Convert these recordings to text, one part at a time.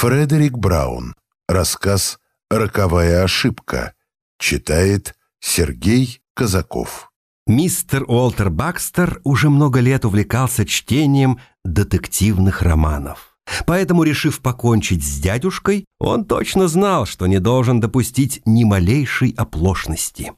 Фредерик Браун. Рассказ «Роковая ошибка». Читает Сергей Казаков. Мистер Уолтер Бакстер уже много лет увлекался чтением детективных романов. Поэтому, решив покончить с дядюшкой, он точно знал, что не должен допустить ни малейшей оплошности.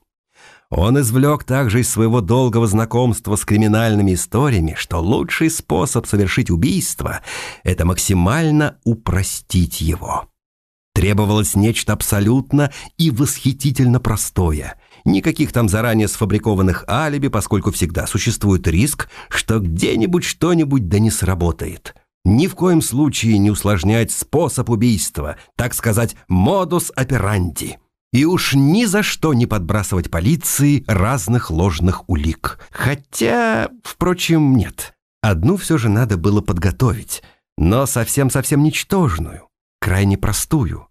Он извлек также из своего долгого знакомства с криминальными историями, что лучший способ совершить убийство – это максимально упростить его. Требовалось нечто абсолютно и восхитительно простое. Никаких там заранее сфабрикованных алиби, поскольку всегда существует риск, что где-нибудь что-нибудь да не сработает. Ни в коем случае не усложнять способ убийства, так сказать, модус операнди. И уж ни за что не подбрасывать полиции разных ложных улик. Хотя, впрочем, нет. Одну все же надо было подготовить, но совсем-совсем ничтожную, крайне простую.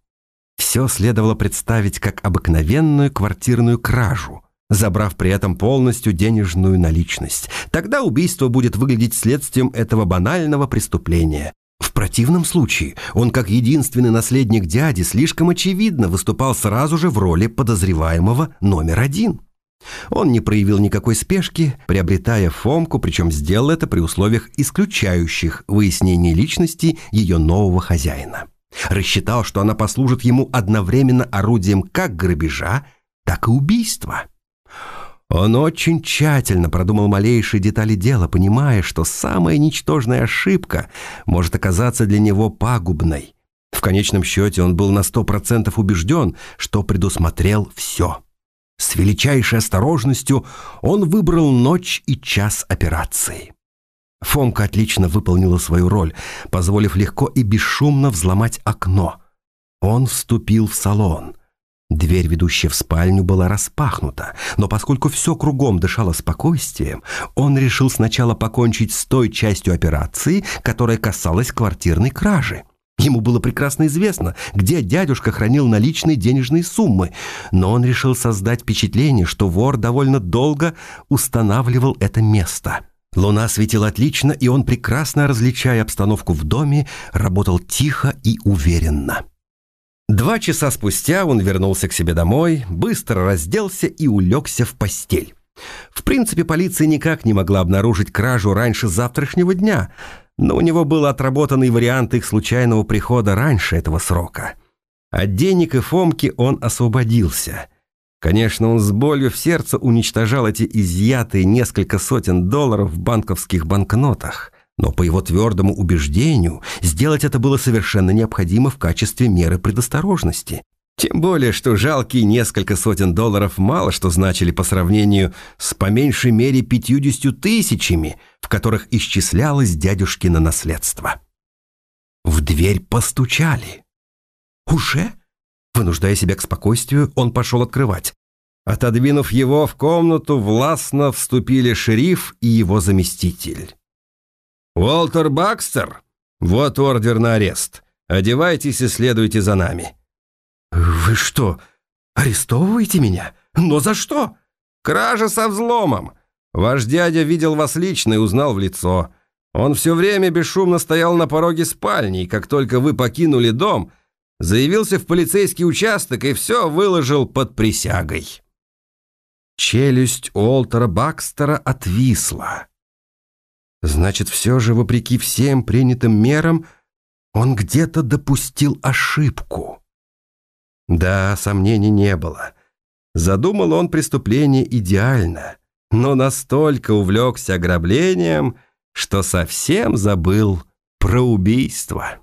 Все следовало представить как обыкновенную квартирную кражу, забрав при этом полностью денежную наличность. Тогда убийство будет выглядеть следствием этого банального преступления, в противном случае он, как единственный наследник дяди, слишком очевидно выступал сразу же в роли подозреваемого номер один. Он не проявил никакой спешки, приобретая Фомку, причем сделал это при условиях исключающих выяснения личности ее нового хозяина. Рассчитал, что она послужит ему одновременно орудием как грабежа, так и убийства. Он очень тщательно продумал малейшие детали дела, понимая, что самая ничтожная ошибка может оказаться для него пагубной. В конечном счете он был на сто процентов убежден, что предусмотрел все. С величайшей осторожностью он выбрал ночь и час операции. Фомка отлично выполнила свою роль, позволив легко и бесшумно взломать окно. Он вступил в салон – Дверь, ведущая в спальню, была распахнута, но поскольку все кругом дышало спокойствием, он решил сначала покончить с той частью операции, которая касалась квартирной кражи. Ему было прекрасно известно, где дядюшка хранил наличные денежные суммы, но он решил создать впечатление, что вор довольно долго устанавливал это место. Луна светила отлично, и он, прекрасно различая обстановку в доме, работал тихо и уверенно. Два часа спустя он вернулся к себе домой, быстро разделся и улегся в постель. В принципе, полиция никак не могла обнаружить кражу раньше завтрашнего дня, но у него был отработанный вариант их случайного прихода раньше этого срока. От денег и Фомки он освободился. Конечно, он с болью в сердце уничтожал эти изъятые несколько сотен долларов в банковских банкнотах – но по его твердому убеждению сделать это было совершенно необходимо в качестве меры предосторожности. Тем более, что жалкие несколько сотен долларов мало что значили по сравнению с по меньшей мере пятьюдесятью тысячами, в которых исчислялось дядюшкино наследство. В дверь постучали. «Уже?» Вынуждая себя к спокойствию, он пошел открывать. Отодвинув его в комнату, властно вступили шериф и его заместитель. «Уолтер Бакстер? Вот ордер на арест. Одевайтесь и следуйте за нами». «Вы что, арестовываете меня? Но за что?» «Кража со взломом. Ваш дядя видел вас лично и узнал в лицо. Он все время бесшумно стоял на пороге спальни, и как только вы покинули дом, заявился в полицейский участок и все выложил под присягой». Челюсть Уолтера Бакстера отвисла. Значит, все же, вопреки всем принятым мерам, он где-то допустил ошибку. Да, сомнений не было. Задумал он преступление идеально, но настолько увлекся ограблением, что совсем забыл про убийство.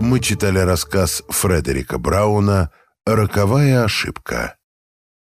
Мы читали рассказ Фредерика Брауна «Роковая ошибка».